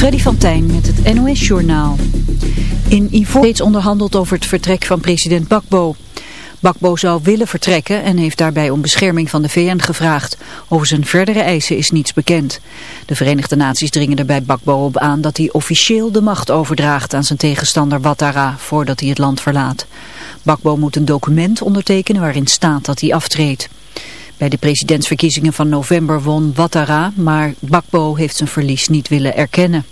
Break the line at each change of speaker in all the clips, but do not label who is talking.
Freddy van Tijn met het NOS-journaal. In Ivoor steeds onderhandeld over het vertrek van president Bakbo. Bakbo zou willen vertrekken en heeft daarbij om bescherming van de VN gevraagd. Over zijn verdere eisen is niets bekend. De Verenigde Naties dringen er bij Bakbo op aan dat hij officieel de macht overdraagt aan zijn tegenstander Ouattara voordat hij het land verlaat. Bakbo moet een document ondertekenen waarin staat dat hij aftreedt. Bij de presidentsverkiezingen van november won Ouattara, maar Bakbo heeft zijn verlies niet willen erkennen.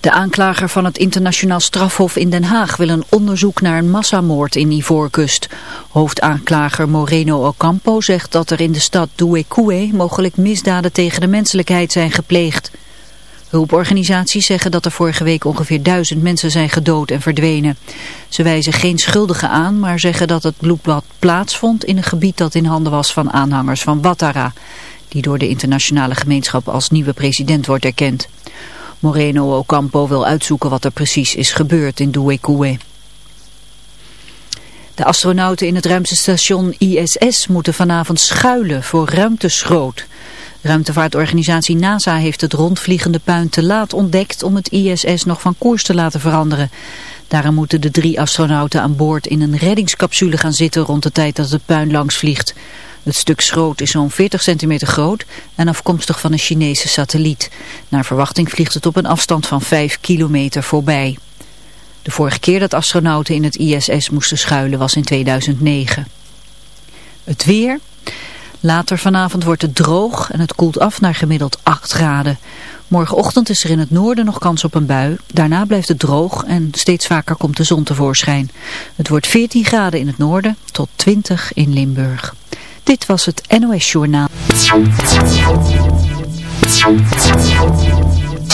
De aanklager van het internationaal strafhof in Den Haag wil een onderzoek naar een massamoord in Ivoorkust. Hoofdaanklager Moreno Ocampo zegt dat er in de stad Douekoué mogelijk misdaden tegen de menselijkheid zijn gepleegd. Hulporganisaties zeggen dat er vorige week ongeveer duizend mensen zijn gedood en verdwenen. Ze wijzen geen schuldigen aan, maar zeggen dat het bloedbad plaatsvond in een gebied dat in handen was van aanhangers van Ouattara, die door de internationale gemeenschap als nieuwe president wordt erkend. Moreno Ocampo wil uitzoeken wat er precies is gebeurd in Douekoué. De astronauten in het ruimtestation ISS moeten vanavond schuilen voor ruimteschroot. Ruimtevaartorganisatie NASA heeft het rondvliegende puin te laat ontdekt om het ISS nog van koers te laten veranderen. Daarom moeten de drie astronauten aan boord in een reddingscapsule gaan zitten rond de tijd dat het puin langs vliegt. Het stuk schroot is zo'n 40 centimeter groot en afkomstig van een Chinese satelliet. Naar verwachting vliegt het op een afstand van 5 kilometer voorbij. De vorige keer dat astronauten in het ISS moesten schuilen was in 2009. Het weer... Later vanavond wordt het droog en het koelt af naar gemiddeld 8 graden. Morgenochtend is er in het noorden nog kans op een bui. Daarna blijft het droog en steeds vaker komt de zon tevoorschijn. Het wordt 14 graden in het noorden tot 20 in Limburg. Dit was het NOS Journaal.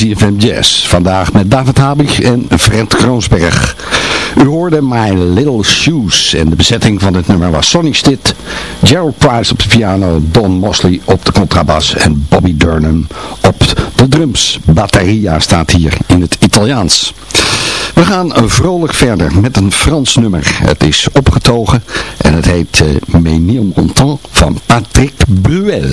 ZFM Jazz. Vandaag met David Habig en Fred Kroonsberg. U hoorde My Little Shoes en de bezetting van dit nummer was Sonny Stitt, Gerald Price op de piano, Don Mosley op de contrabas en Bobby Durham op de drums. Batteria staat hier in het Italiaans. We gaan vrolijk verder met een Frans nummer. Het is opgetogen en het heet uh, Menil Montant van Patrick Bruel.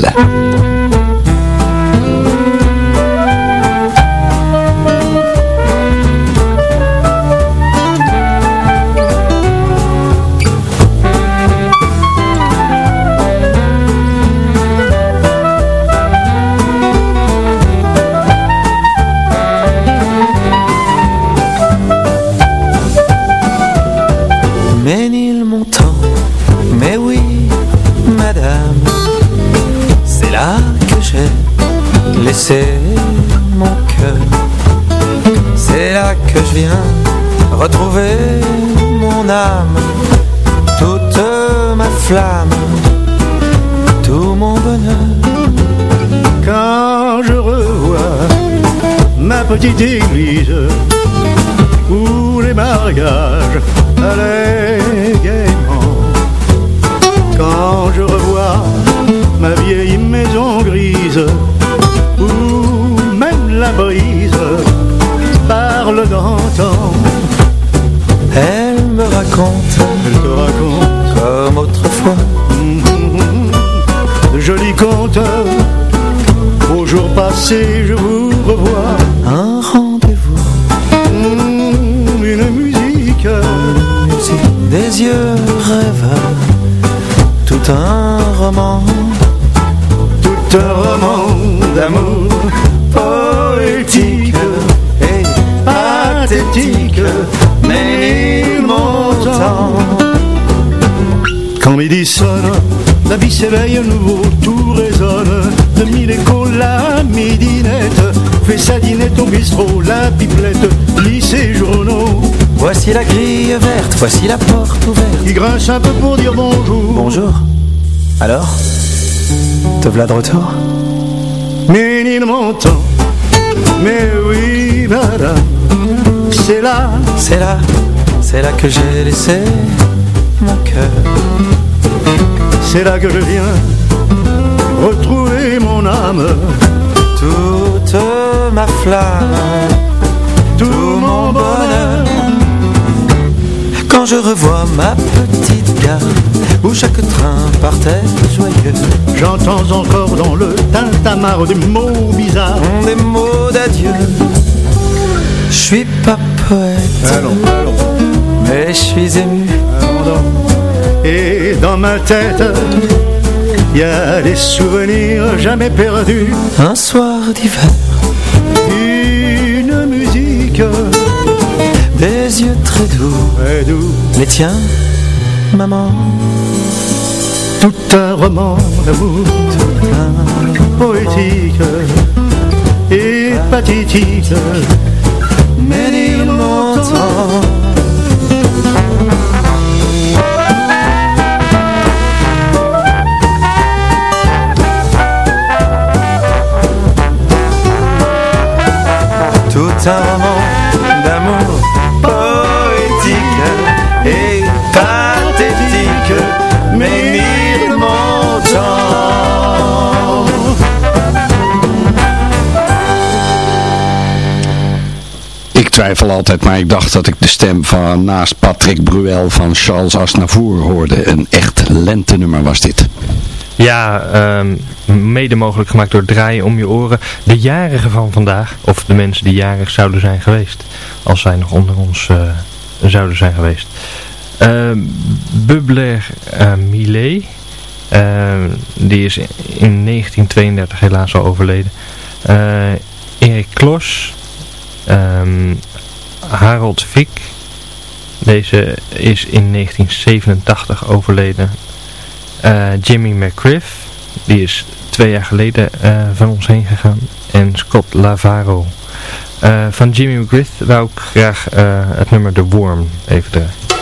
Retrouver mon âme, toute ma flamme, tout mon bonheur.
Quand je revois ma petite église où les mariages allaient
raconte,
elle te raconte.
comme autrefois,
de jolis contes. Au jour passé, je vous revois.
Un rendez-vous,
une musique,
des yeux rêveurs, tout un roman,
tout un roman d'amour poétique et pathétique, Quand midi sonne, la vie s'éveille à nouveau, tout résonne. De mille échos, la midinette fait sa dinette au bistrot, la pipelette lit ses journaux.
Voici la grille verte, voici la porte ouverte.
Il grince un peu pour dire bonjour.
Bonjour. Alors Te voilà de retour?
Mais il m'entend mais oui, madame, c'est là,
c'est là, c'est là que j'ai laissé mon cœur.
C'est là que je viens retrouver mon âme,
toute ma flamme,
tout mon bonheur.
Quand je revois ma petite gare où chaque train partait joyeux.
J'entends encore dans le tintamarre des mots bizarres,
des mots d'adieu. Je suis pas poète,
allons, allons.
Mais je suis ému.
Et dans ma tête, il y a des souvenirs jamais perdus.
Un soir d'hiver,
une musique,
des yeux très doux,
très doux.
Les tiens, maman
tout un roman d'amour, poétique et pathétique,
mais il m'entend. D'amour poétique et pathétique, mais
Ik twijfel altijd, maar ik dacht dat ik de stem van naast Patrick Bruel van Charles Aznavour hoorde. Een echt lentenummer was dit.
Ja, um, mede mogelijk gemaakt door Draaien om je oren. De jarigen van vandaag, of de mensen die jarig zouden zijn geweest, als zij nog onder ons uh, zouden zijn geweest. Uh, Bubler uh, Millet, Ehm, die is in 1932 helaas al overleden. Uh, Erik Klos. Ehm, Harold Vick. Deze is in 1987 overleden. Uh, Jimmy McGriff. Die is twee jaar geleden uh, van ons heen gegaan. En Scott Lavaro. van Jimmy McGriff wou ik graag het nummer The Worm even draaien.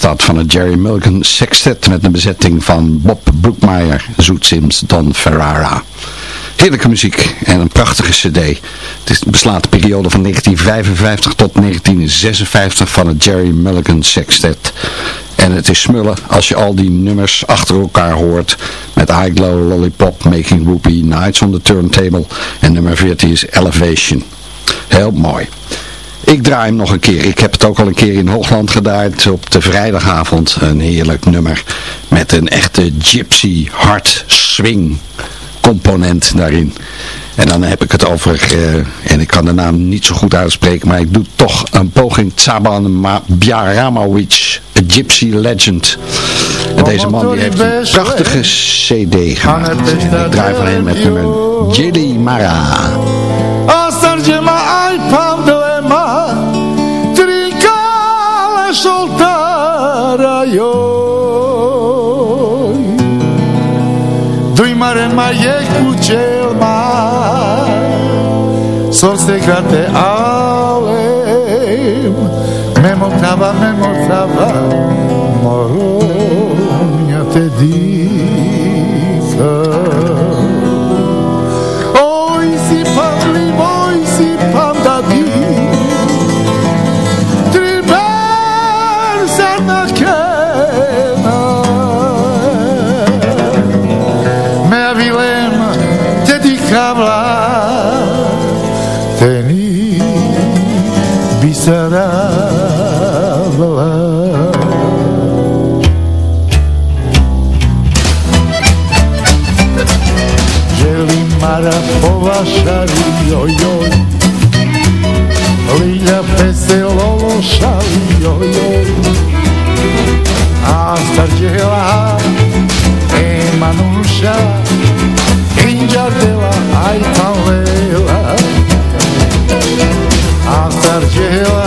Van het Jerry Mulligan Sextet met een bezetting van Bob Brookmeyer, Zoet Sims, Don Ferrara. Heerlijke muziek en een prachtige cd. Het beslaat de periode van 1955 tot 1956 van het Jerry Mulligan Sextet. En het is smullen als je al die nummers achter elkaar hoort. Met I Glow, Lollipop, Making Whoopie, Nights on the Turntable. En nummer 14 is Elevation. Heel mooi. Ik draai hem nog een keer. Ik heb het ook al een keer in Hoogland gedaan op de vrijdagavond. Een heerlijk nummer met een echte gypsy hard swing component daarin. En dan heb ik het over, uh, en ik kan de naam niet zo goed uitspreken, maar ik doe toch een poging. Tsaban Bjaramovic, a gypsy legend. En deze man die heeft een prachtige cd gemaakt. En ik draai van hem met nummer Jelly Mara.
Je kuće Sorse grate alem Memotava, memotava Moronja te dica povašari, joj, joj Lilja pese lolo šali, joj, joj A starđela e manuša Inđardela, aj palela A starđela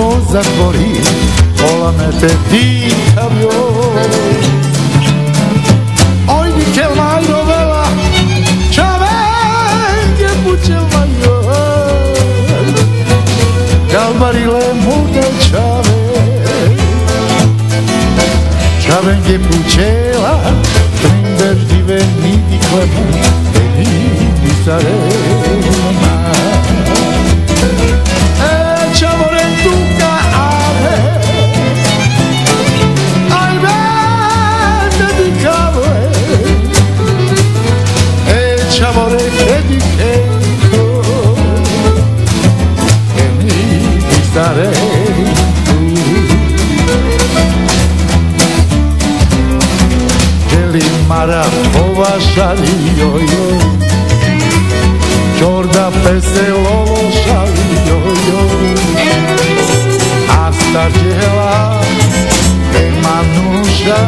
το ζαγορί όλα με παιδί χαμιό Όλοι και μάει ροβέλα τσαβέγγε που τσεβαγιό Καλβαριλέ μου τα τσαβέ Τσαβέγγε που τσέλα πριν περτιβενή τη κλεμού Εμείς τη σαρέμα starei Želim mara povašali joj joj Čorda pese lovo šali joj joj A starđela e manuša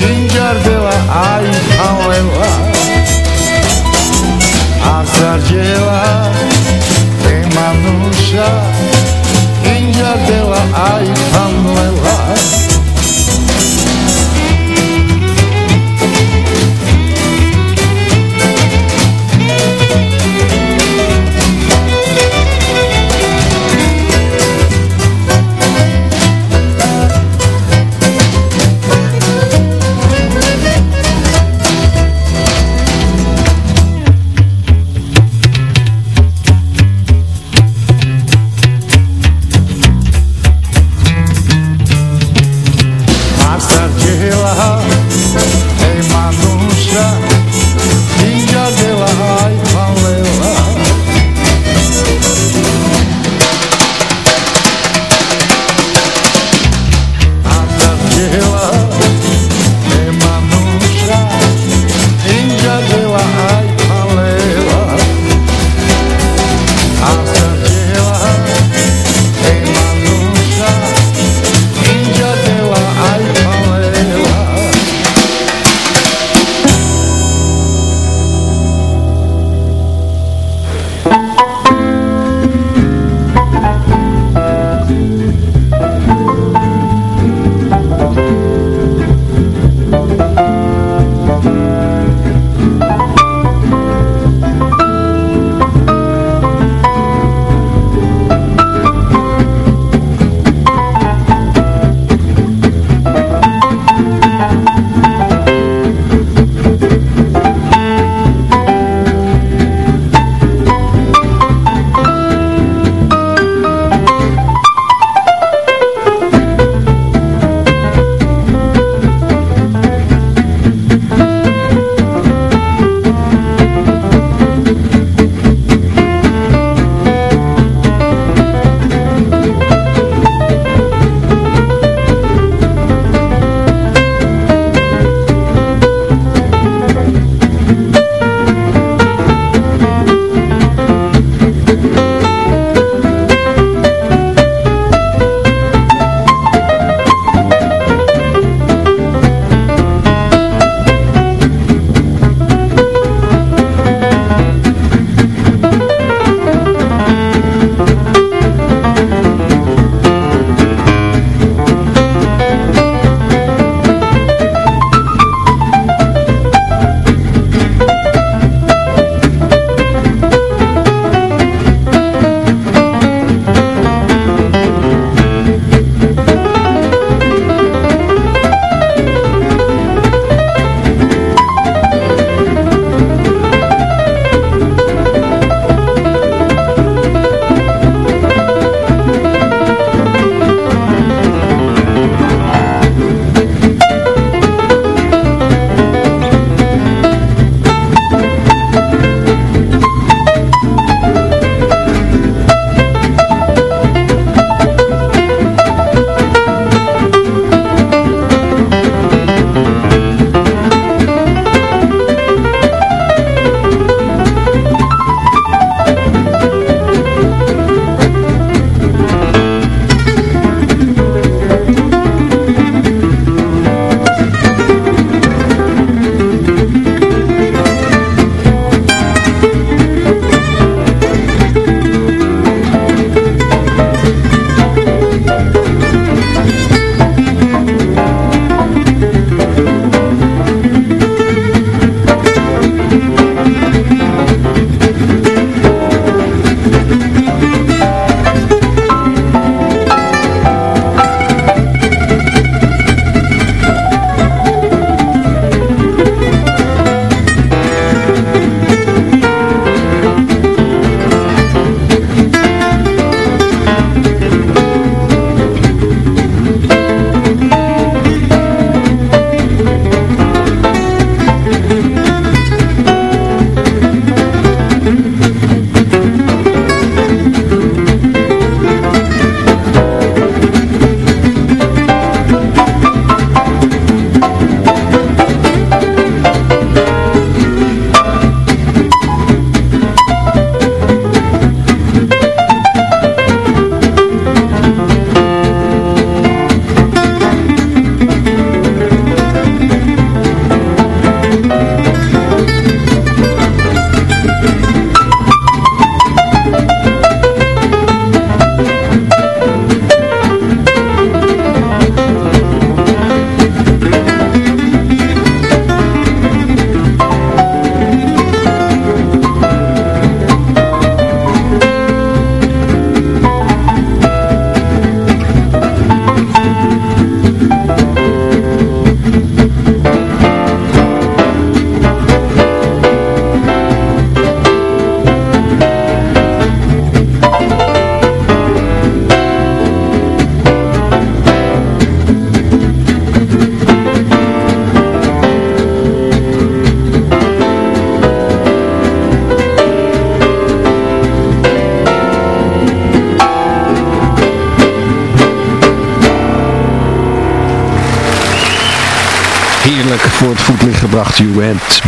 Inđardela aj palela A starđela e manuša Inđardela aj palela
eindelijk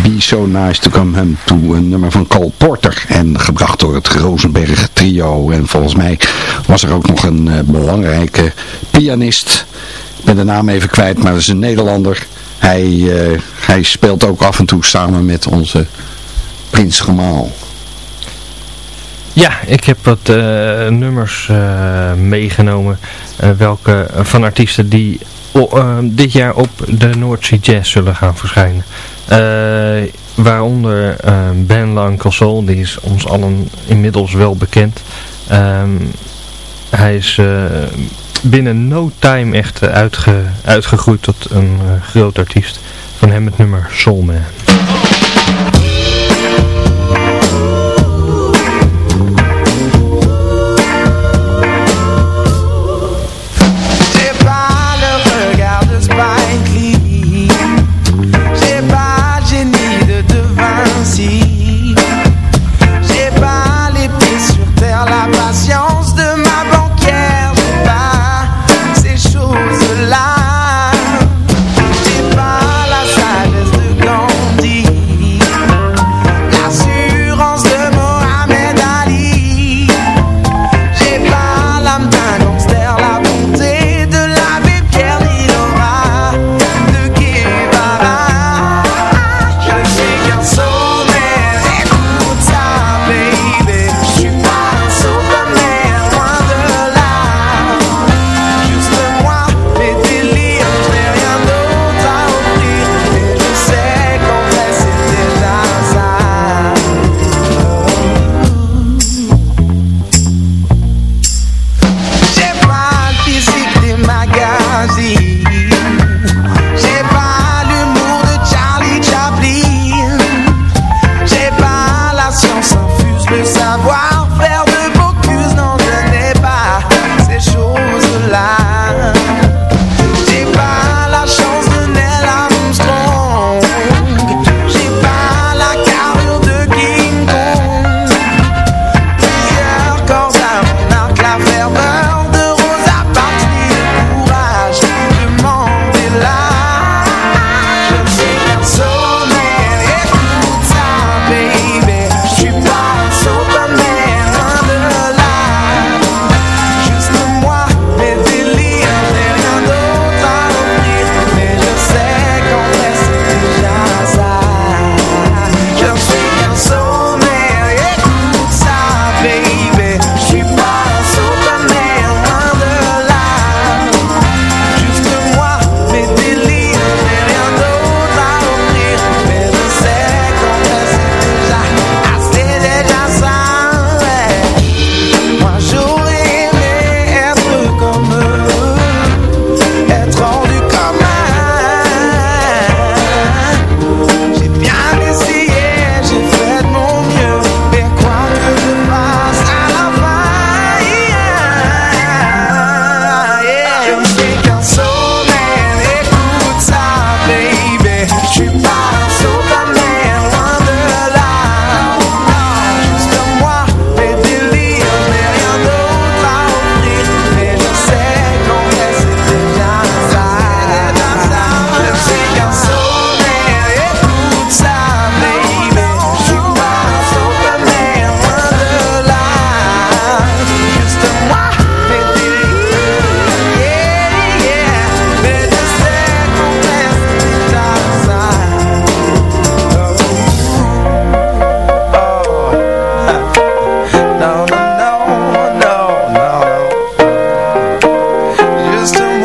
Be So Nice To Come Home To. Een nummer van Cole Porter. En gebracht door het Rosenberg trio. En volgens mij was er ook nog een uh, belangrijke pianist. Ik ben de naam even kwijt, maar dat is een Nederlander. Hij, uh, hij speelt ook af en toe samen met onze Prins Gemaal.
Ja, ik heb wat uh, nummers meegenomen. welke van artiesten die dit jaar op de Noordzee Jazz zullen gaan verschijnen. Uh, waaronder uh, Ben Lancassol, die is ons allen inmiddels wel bekend. Um, hij is binnen no time echt uitge, uitgegroeid tot een groot artiest. Van hem het nummer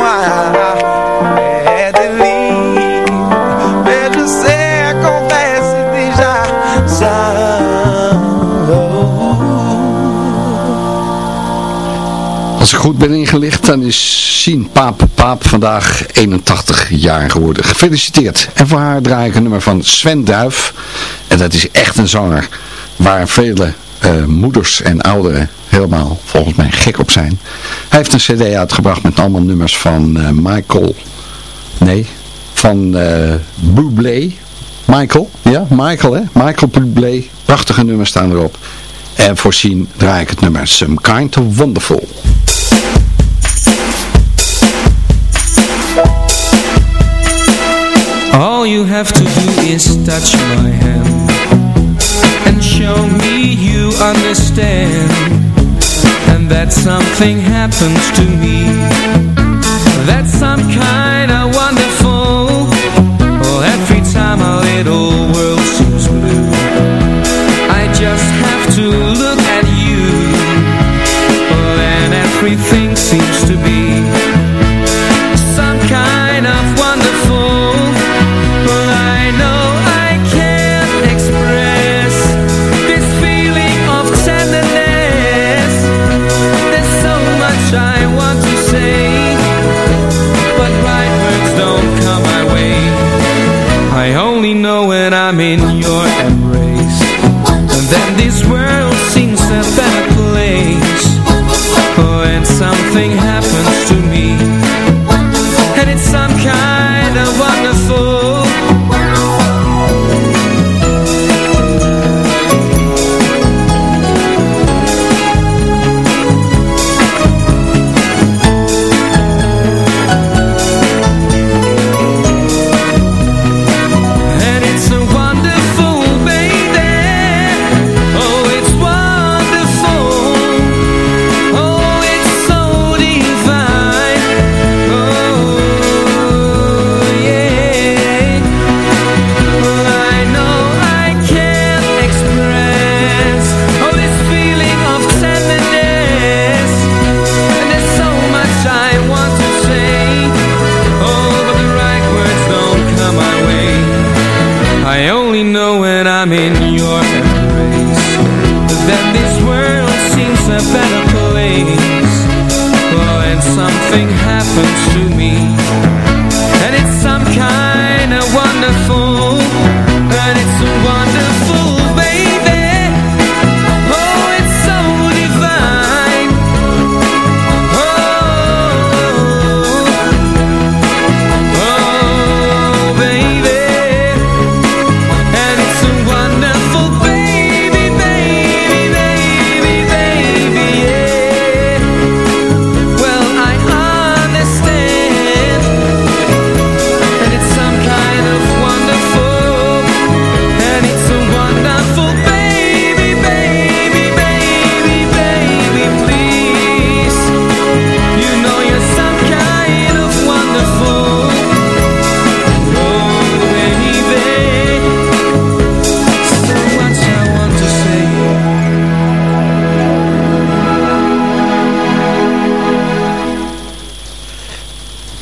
Soulman.
goed ben ingelicht, dan is Sien Paap Paap vandaag 81 jaar geworden. Gefeliciteerd. En voor haar draai ik een nummer van Sven Duif. En dat is echt een zanger waar vele uh, moeders en ouderen helemaal volgens mij gek op zijn. Hij heeft een cd uitgebracht met allemaal nummers van uh, Michael, nee, van uh. Michael, ja, Michael hè, Michael Bublé. Prachtige nummers staan erop. En voorzien draai ik het nummer Some Kind of Wonderful.
you have to do is touch my hand And show me you understand And that something happens to me. That's some kind of wonderful Well, every time a little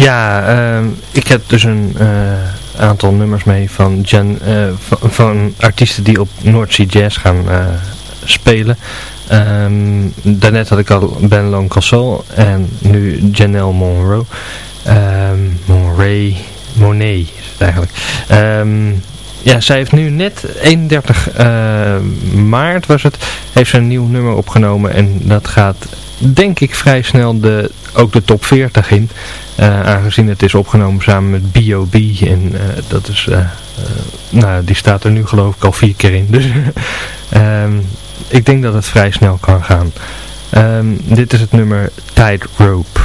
Ja, uh, ik heb dus een uh, aantal nummers mee van, Jan, uh, van, artiesten die op Sea Jazz gaan uh, spelen. Um, daarnet had ik al Ben Loncassol en nu Janelle Monroe. Um, Monray, Monet is het eigenlijk. Ja, zij heeft nu net 31 maart was het, heeft ze een nieuw nummer opgenomen en dat gaat denk ik vrij snel de, ook de top 40 in. Uh, aangezien het is opgenomen samen met B.O.B. En uh, dat is, uh, nou die staat er nu geloof ik al vier keer in. Dus um, ik denk dat het vrij snel kan gaan. Um, dit is het nummer Tightrope.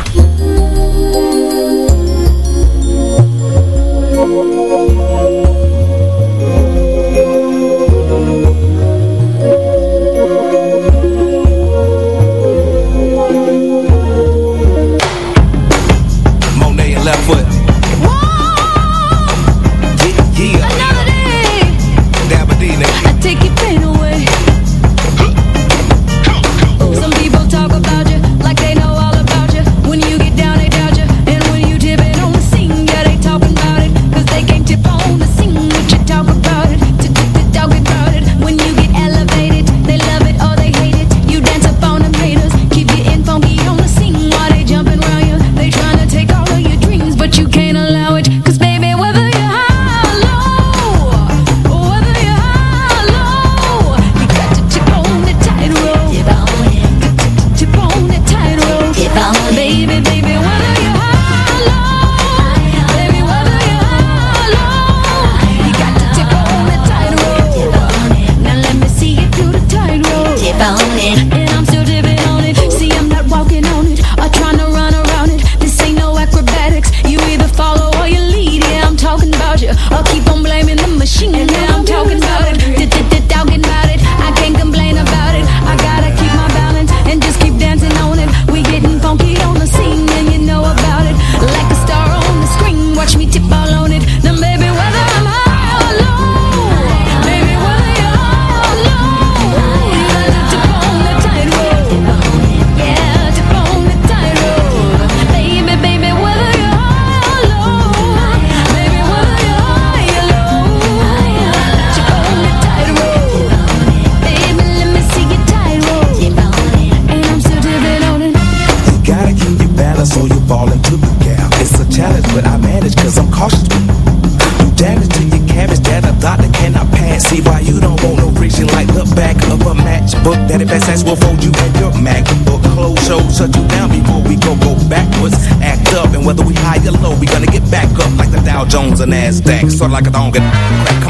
They thing, sort of like a don't get crack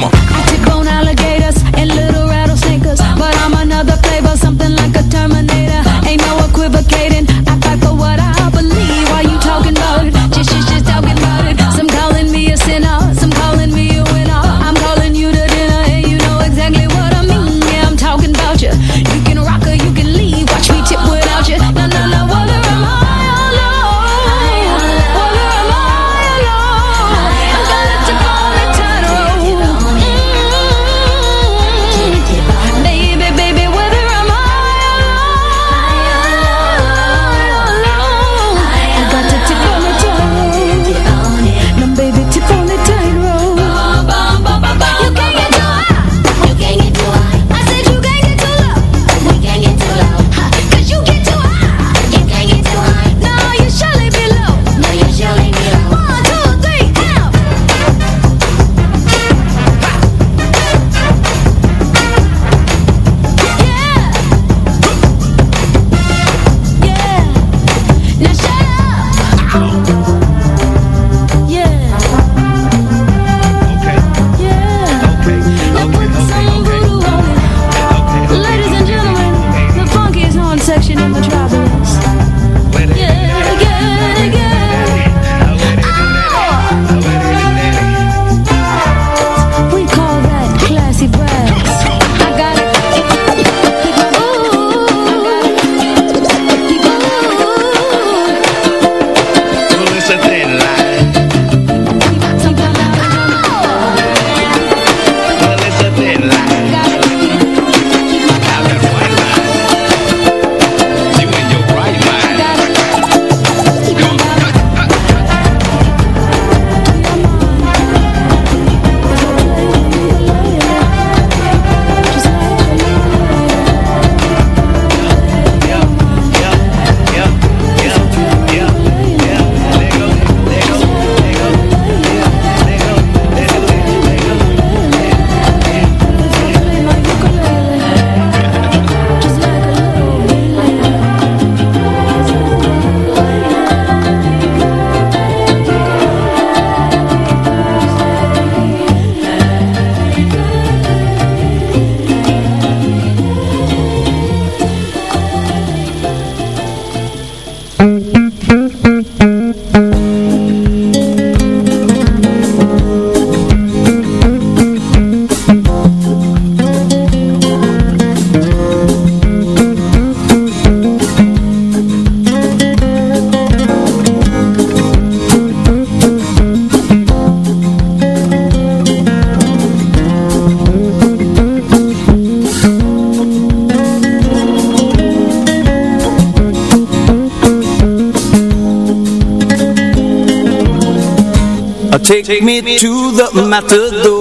take me to the matador.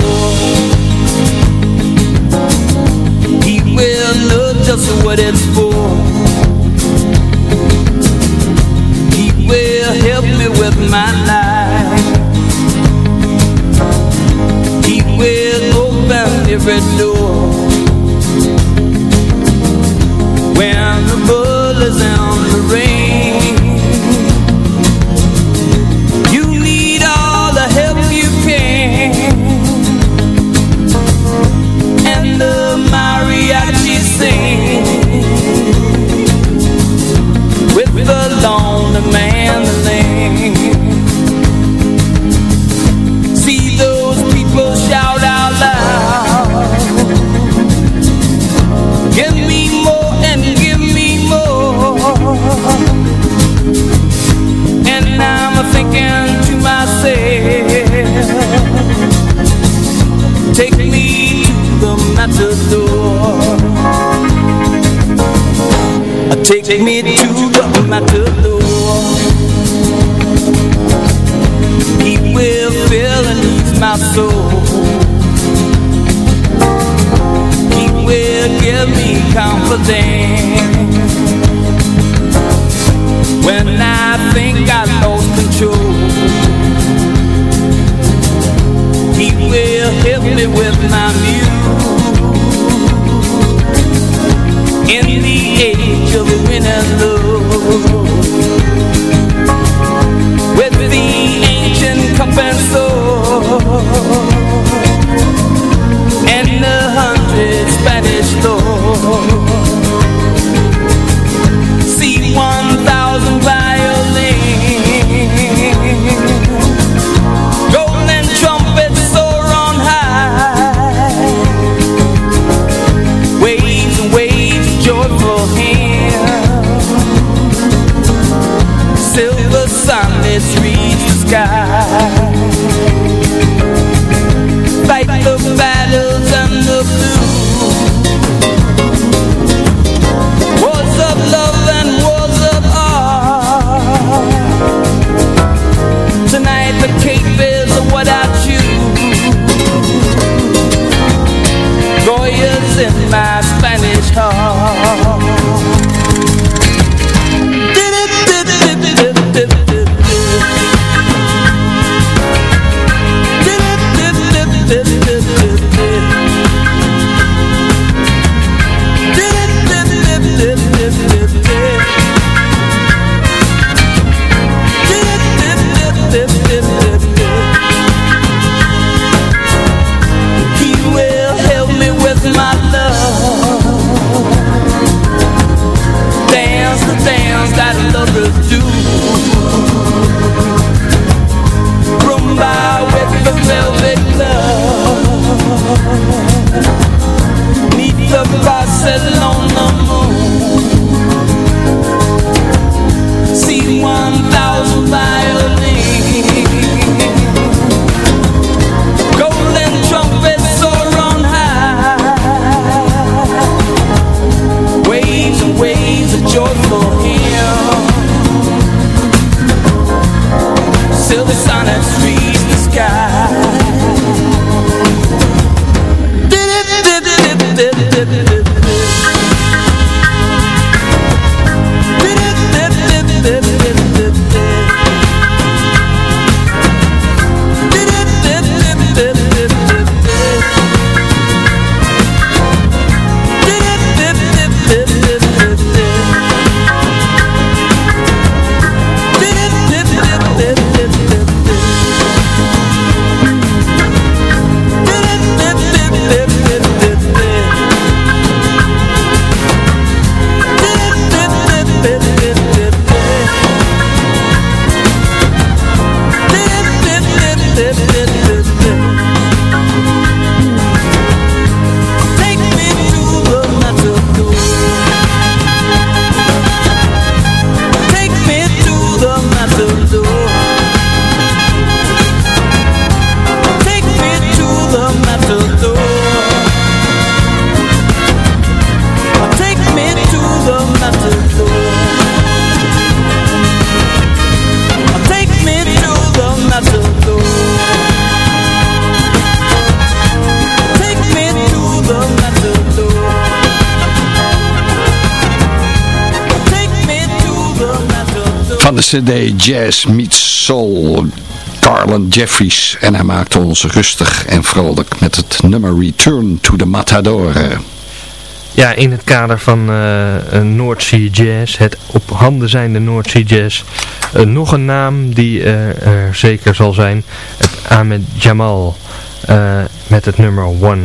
He will know just what it's Take me to the matador He will fill and lose my
soul. He will
give me confidence. When I think I lost control. He will help me with my music. in the age of win and lose with the
ancient de cd Jazz Meets Soul, Garland Jeffries. En hij maakte ons rustig en vrolijk met het nummer Return to the Matador.
Ja, in het kader van uh, North Sea Jazz, het op handen zijnde North Sea Jazz, uh, nog een naam die uh, er zeker zal zijn, Ahmed Jamal met het nummer One.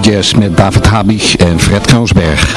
Jazz met David Habig en Fred Kroonsberg.